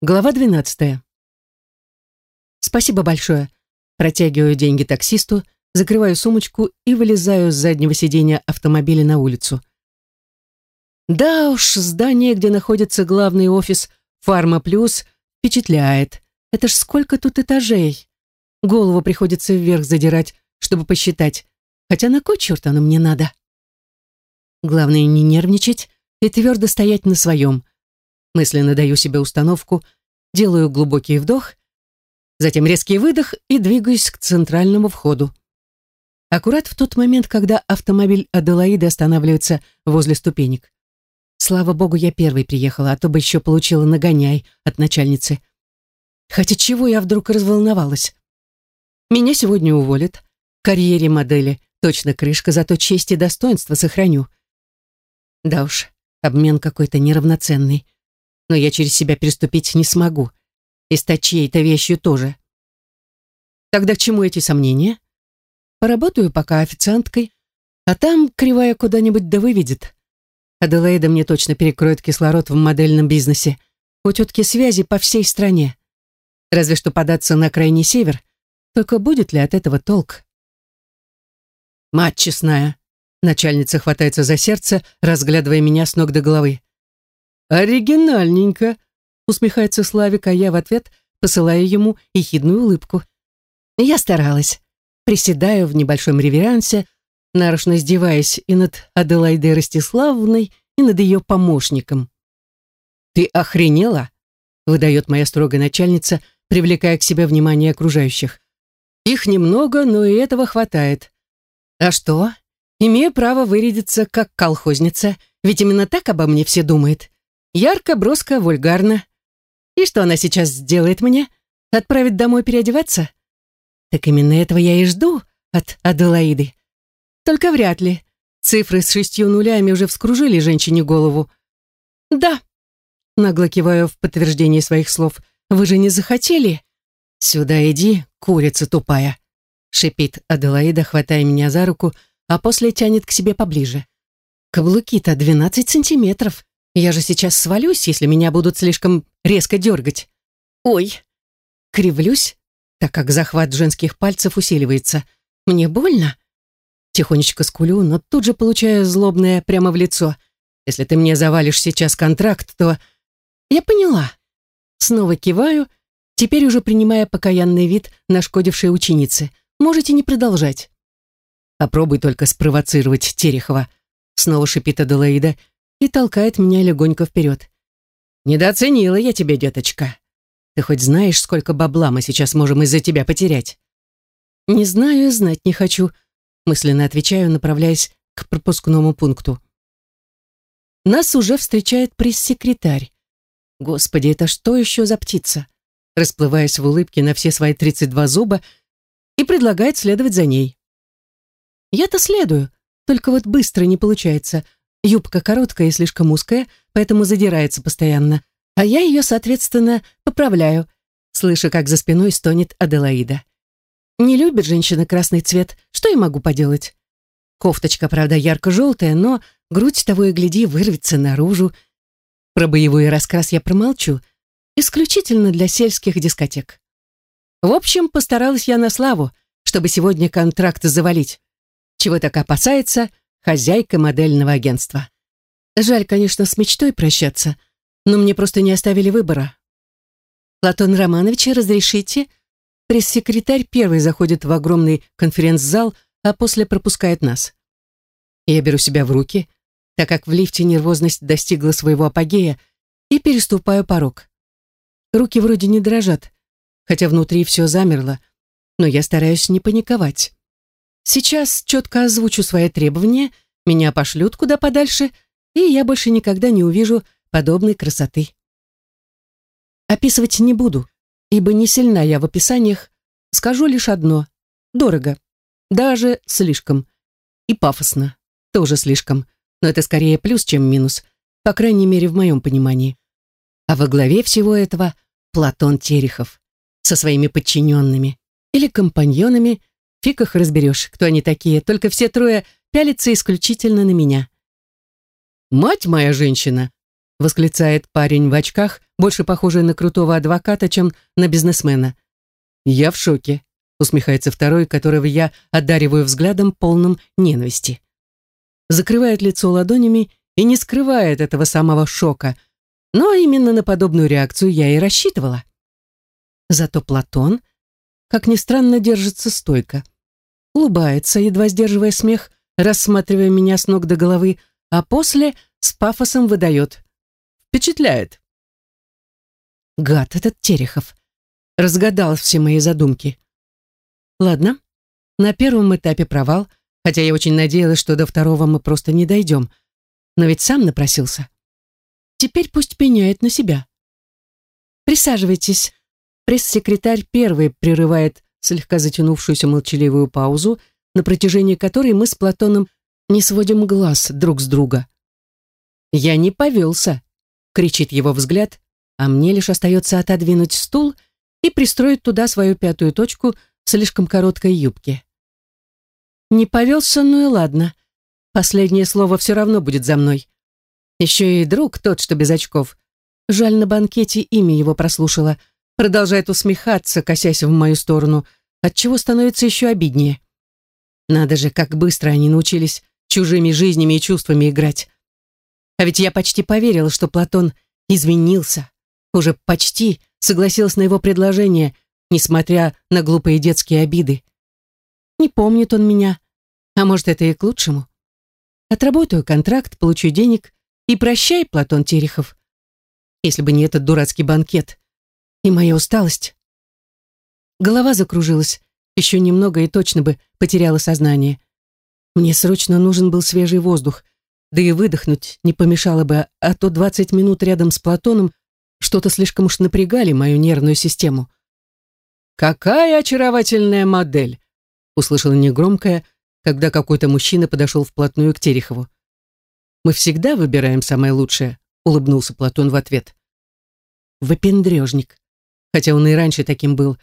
Глава 12. Спасибо большое. Протягиваю деньги таксисту, закрываю сумочку и вылезаю с заднего сиденья автомобиля на улицу. Да уж, здание, где находится главный офис «Фарма Плюс», впечатляет. Это ж сколько тут этажей. Голову приходится вверх задирать, чтобы посчитать. Хотя на кой черт оно мне надо? Главное не нервничать и твердо стоять на своем – Мысленно даю себе установку, делаю глубокий вдох, затем резкий выдох и двигаюсь к центральному входу. Аккурат в тот момент, когда автомобиль Аделаиды останавливается возле ступенек. Слава богу, я первой приехала, а то бы еще получила нагоняй от начальницы. Хотя чего я вдруг разволновалась? Меня сегодня уволят. Карьере модели точно крышка, зато честь и достоинство сохраню. Да уж, обмен какой-то неравноценный но я через себя переступить не смогу. И стать чьей-то вещью тоже. Тогда к чему эти сомнения? Поработаю пока официанткой, а там кривая куда-нибудь да выведет. Аделаида мне точно перекроет кислород в модельном бизнесе. У тетки связи по всей стране. Разве что податься на крайний север. Только будет ли от этого толк? Мать честная. Начальница хватается за сердце, разглядывая меня с ног до головы. «Оригинальненько», — усмехается Славик, а я в ответ посылаю ему ехидную улыбку. Я старалась. Приседаю в небольшом реверансе, нарочно издеваясь и над Аделаидой Ростиславовной, и над ее помощником. «Ты охренела?» — выдает моя строгая начальница, привлекая к себе внимание окружающих. «Их немного, но и этого хватает. А что? Имею право вырядиться как колхозница, ведь именно так обо мне все думают. Ярко, броско, вульгарно. И что она сейчас сделает мне? Отправит домой переодеваться? Так именно этого я и жду от Аделаиды. Только вряд ли. Цифры с шестью нулями уже вскружили женщине голову. «Да», — нагло киваю в подтверждение своих слов, «вы же не захотели?» «Сюда иди, курица тупая», — шипит Аделаида, хватая меня за руку, а после тянет к себе поближе. «Каблуки-то двенадцать сантиметров. Я же сейчас свалюсь, если меня будут слишком резко дергать. Ой, кривлюсь, так как захват женских пальцев усиливается. Мне больно? Тихонечко скулю, но тут же получаю злобное прямо в лицо. Если ты мне завалишь сейчас контракт, то... Я поняла. Снова киваю, теперь уже принимая покаянный вид нашкодившей ученицы. Можете не продолжать. Попробуй только спровоцировать Терехова. Снова шипит Аделаида, и толкает меня легонько вперед. «Недооценила я тебя, деточка. Ты хоть знаешь, сколько бабла мы сейчас можем из-за тебя потерять?» «Не знаю и знать не хочу», мысленно отвечаю, направляясь к пропускному пункту. Нас уже встречает пресс-секретарь. Господи, это что еще за птица? Расплываясь в улыбке на все свои 32 зуба и предлагает следовать за ней. Я-то следую, только вот быстро не получается — Юбка короткая и слишком узкая, поэтому задирается постоянно. А я ее, соответственно, поправляю, слыша, как за спиной стонет Аделаида. Не любит женщина красный цвет, что я могу поделать? Кофточка, правда, ярко-желтая, но грудь того и гляди вырвется наружу. Про боевой раскрас я промолчу, исключительно для сельских дискотек. В общем, постаралась я на славу, чтобы сегодня контракт завалить. Чего так опасается, хозяйка модельного агентства. Жаль, конечно, с мечтой прощаться, но мне просто не оставили выбора. Платон Романович, разрешите? Пресс-секретарь первый заходит в огромный конференц-зал, а после пропускает нас. Я беру себя в руки, так как в лифте нервозность достигла своего апогея, и переступаю порог. Руки вроде не дрожат, хотя внутри все замерло, но я стараюсь не паниковать. Сейчас четко озвучу свои требования, меня пошлют куда подальше, и я больше никогда не увижу подобной красоты. Описывать не буду, ибо не сильна я в описаниях, скажу лишь одно — дорого, даже слишком. И пафосно, тоже слишком, но это скорее плюс, чем минус, по крайней мере, в моем понимании. А во главе всего этого Платон Терехов со своими подчиненными или компаньонами, Фиг их разберешь, кто они такие, только все трое пялятся исключительно на меня. «Мать моя женщина!» восклицает парень в очках, больше похожий на крутого адвоката, чем на бизнесмена. Я в шоке, усмехается второй, которого я одариваю взглядом полным ненависти. Закрывает лицо ладонями и не скрывает этого самого шока. Но именно на подобную реакцию я и рассчитывала. Зато Платон, как ни странно, держится стойко. Улыбается, едва сдерживая смех, рассматривая меня с ног до головы, а после с пафосом выдает. Впечатляет. Гад этот Терехов. Разгадал все мои задумки. Ладно, на первом этапе провал, хотя я очень надеялась, что до второго мы просто не дойдем. Но ведь сам напросился. Теперь пусть пеняет на себя. Присаживайтесь. Пресс-секретарь первый прерывает слегка затянувшуюся молчаливую паузу, на протяжении которой мы с Платоном не сводим глаз друг с друга. «Я не повелся», — кричит его взгляд, а мне лишь остается отодвинуть стул и пристроить туда свою пятую точку в слишком короткой юбке. Не повелся, ну и ладно. Последнее слово все равно будет за мной. Еще и друг тот, что без очков. Жаль, на банкете имя его прослушала. Продолжает усмехаться, косясь в мою сторону, отчего становится еще обиднее. Надо же, как быстро они научились чужими жизнями и чувствами играть. А ведь я почти поверила, что Платон извинился. Уже почти согласилась на его предложение, несмотря на глупые детские обиды. Не помнит он меня, а может, это и к лучшему. Отработаю контракт, получу денег и прощай, Платон Терехов. Если бы не этот дурацкий банкет и моя усталость. Голова закружилась, еще немного и точно бы потеряла сознание. Мне срочно нужен был свежий воздух, да и выдохнуть не помешало бы, а то 20 минут рядом с Платоном что-то слишком уж напрягали мою нервную систему. «Какая очаровательная модель!» услышала негромкое, когда какой-то мужчина подошел вплотную к Терехову. «Мы всегда выбираем самое лучшее», улыбнулся Платон в ответ. «Выпендрежник. Хотя он и раньше таким был.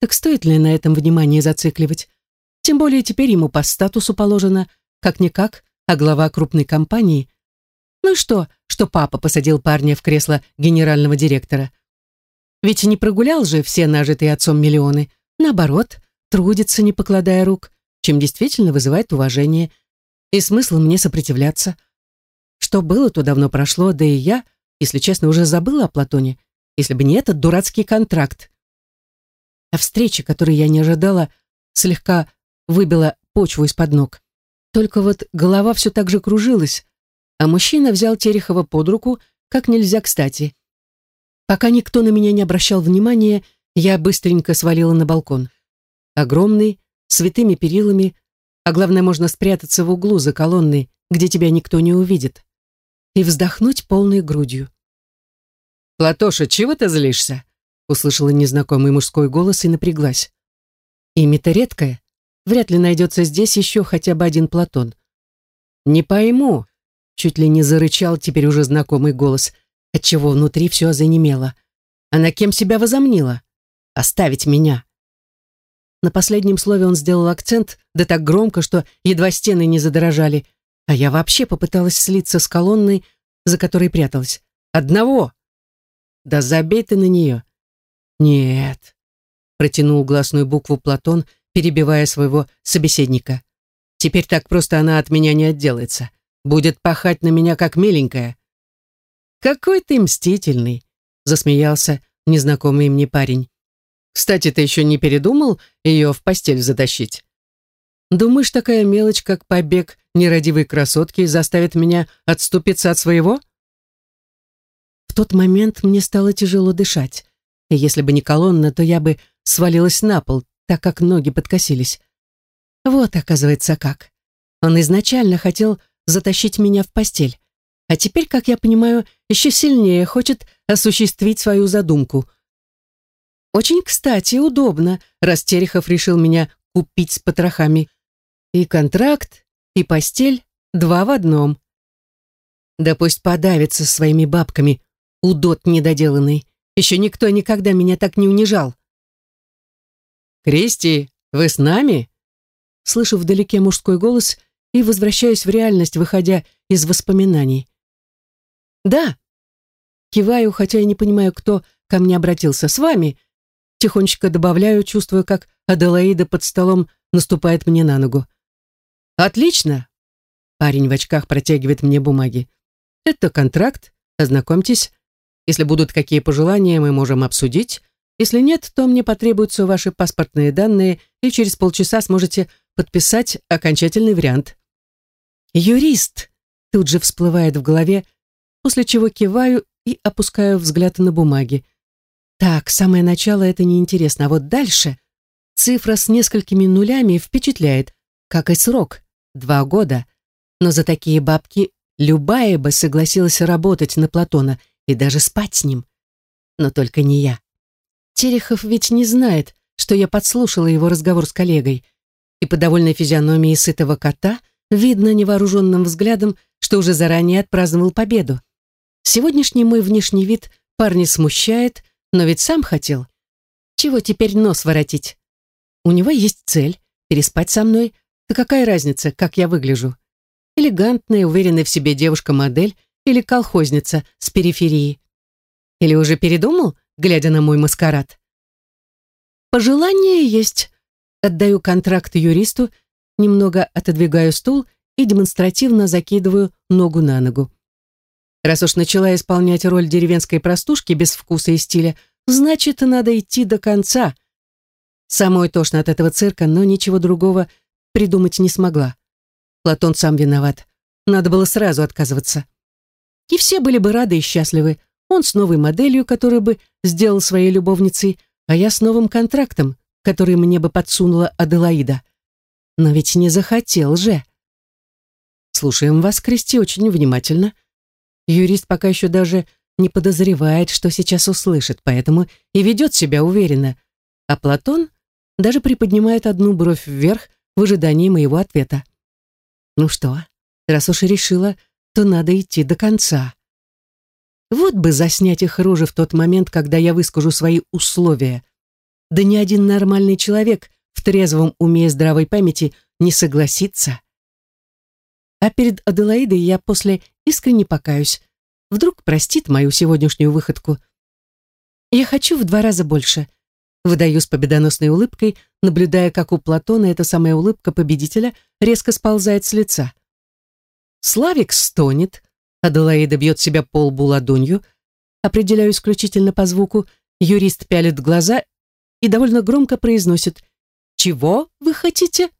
Так стоит ли на этом внимание зацикливать? Тем более теперь ему по статусу положено, как-никак, а глава крупной компании. Ну и что, что папа посадил парня в кресло генерального директора? Ведь не прогулял же все нажитые отцом миллионы. Наоборот, трудится, не покладая рук, чем действительно вызывает уважение. И смысл мне сопротивляться. Что было, то давно прошло, да и я, если честно, уже забыла о Платоне, если бы не этот дурацкий контракт. А встреча, которой я не ожидала, слегка выбила почву из-под ног. Только вот голова все так же кружилась, а мужчина взял Терехова под руку, как нельзя кстати. Пока никто на меня не обращал внимания, я быстренько свалила на балкон. Огромный, с витыми перилами, а главное, можно спрятаться в углу за колонной, где тебя никто не увидит, и вздохнуть полной грудью. «Платоша, чего ты злишься?» услышала незнакомый мужской голос и напряглась. Имя-то редкое, Вряд ли найдется здесь еще хотя бы один Платон. «Не пойму», — чуть ли не зарычал теперь уже знакомый голос, отчего внутри все занемело. «Она кем себя возомнила? Оставить меня». На последнем слове он сделал акцент, да так громко, что едва стены не задрожали, а я вообще попыталась слиться с колонной, за которой пряталась. «Одного!» «Да забей ты на нее!» «Нет!» — протянул гласную букву Платон — перебивая своего собеседника. «Теперь так просто она от меня не отделается. Будет пахать на меня, как миленькая». «Какой ты мстительный!» — засмеялся незнакомый мне парень. «Кстати, ты еще не передумал ее в постель затащить?» «Думаешь, такая мелочь, как побег нерадивой красотки, заставит меня отступиться от своего?» Тот момент мне стало тяжело дышать. И если бы не колонна, то я бы свалилась на пол, так как ноги подкосились. Вот, оказывается, как. Он изначально хотел затащить меня в постель, а теперь, как я понимаю, еще сильнее хочет осуществить свою задумку. Очень кстати, удобно, раз Терехов решил меня купить с потрохами. И контракт, и постель, два в одном. Да пусть подавится своими бабками, удот недоделанный. Еще никто никогда меня так не унижал. «Кристи, вы с нами?» Слышу вдалеке мужской голос и возвращаюсь в реальность, выходя из воспоминаний. «Да», Киваю, хотя и не понимаю, кто ко мне обратился. С вами. Тихонечко добавляю, чувствую, как Аделаида под столом наступает мне на ногу. Отлично. Парень в очках протягивает мне бумаги. Это контракт. Ознакомьтесь. Если будут какие пожелания, мы можем обсудить. Если нет, то мне потребуются ваши паспортные данные, и через полчаса сможете подписать окончательный вариант. Юрист тут же всплывает в голове, после чего киваю и опускаю взгляд на бумаги. Так, самое начало это неинтересно, а вот дальше цифра с несколькими нулями впечатляет, как и срок — два года. Но за такие бабки любая бы согласилась работать на Платона и даже спать с ним. Но только не я. Терехов ведь не знает, что я подслушала его разговор с коллегой, и по довольной физиономии сытого кота видно невооруженным взглядом, что уже заранее отпраздновал победу. Сегодняшний мой внешний вид парня смущает, но ведь сам хотел. Чего теперь нос воротить? У него есть цель — переспать со мной. Да какая разница, как я выгляжу? Элегантная, уверенная в себе девушка-модель или колхозница с периферии? Или уже передумал, глядя на мой маскарад? Пожелание есть. Отдаю контракт юристу, немного отодвигаю стул и демонстративно закидываю ногу на ногу. Раз уж начала исполнять роль деревенской простушки без вкуса и стиля, значит, надо идти до конца. Самой тошно от этого цирка, но ничего другого придумать не смогла. Платон сам виноват. Надо было сразу отказываться. И все были бы рады и счастливы. Он с новой моделью, которую бы сделал своей любовницей, а я с новым контрактом, который мне бы подсунула Аделаида. Но ведь не захотел же. Слушаем вас, Кристи, очень внимательно. Юрист пока еще даже не подозревает, что сейчас услышит, поэтому и ведет себя уверенно. А Платон даже приподнимает одну бровь вверх в ожидании моего ответа. Ну что, раз уж решила, то надо идти до конца. Вот бы заснять их рожи в тот момент, когда я выскажу свои условия. Да ни один нормальный человек в трезвом уме и здравой памяти не согласится. А перед Аделаидой я после искренне покаюсь. Вдруг простит мою сегодняшнюю выходку. Я хочу в два раза больше. Выдаю с победоносной улыбкой, наблюдая, как у Платона эта самая улыбка победителя резко сползает с лица. Славик стонет, Аделаида бьет себя по лбу ладонью, определяю исключительно по звуку, юрист пялит глаза и довольно громко произносит «Чего вы хотите?»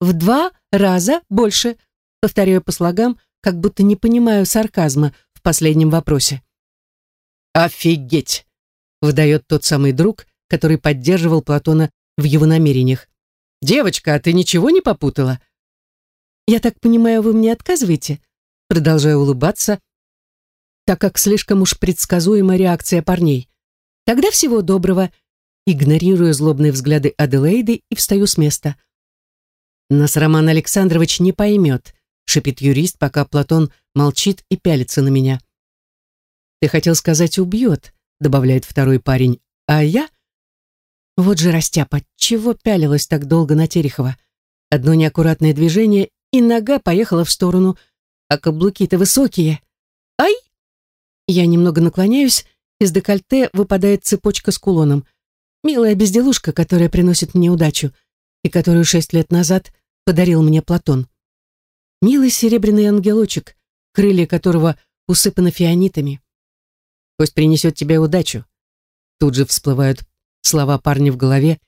«В два раза больше», повторяю по слогам, как будто не понимаю сарказма в последнем вопросе. «Офигеть!» — выдает тот самый друг, который поддерживал Платона в его намерениях. «Девочка, а ты ничего не попутала?» «Я так понимаю, вы мне отказываете?» Продолжаю улыбаться, так как слишком уж предсказуема реакция парней. «Тогда всего доброго!» Игнорирую злобные взгляды Аделаиды и встаю с места. «Нас Роман Александрович не поймет», шипит юрист, пока Платон молчит и пялится на меня. «Ты хотел сказать «убьет», — добавляет второй парень, «а я...» Вот же растяпа, чего пялилась так долго на Терехова? Одно неаккуратное движение, и нога поехала в сторону, а каблуки-то высокие. Ай! Я немного наклоняюсь, из декольте выпадает цепочка с кулоном. Милая безделушка, которая приносит мне удачу, и которую шесть лет назад подарил мне Платон. Милый серебряный ангелочек, крылья которого усыпаны фианитами. Пусть принесет тебе удачу. Тут же всплывают слова парня в голове.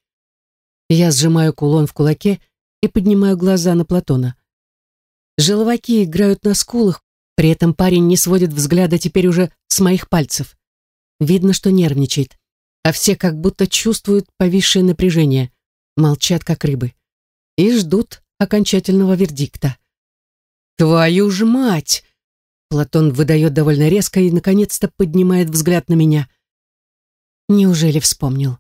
Я сжимаю кулон в кулаке и поднимаю глаза на Платона. Желваки играют на скулах, при этом парень не сводит взгляда теперь уже с моих пальцев. Видно, что нервничает, а все как будто чувствуют повисшее напряжение, молчат как рыбы и ждут окончательного вердикта. «Твою ж мать!» Платон выдает довольно резко и, наконец-то, поднимает взгляд на меня. Неужели вспомнил?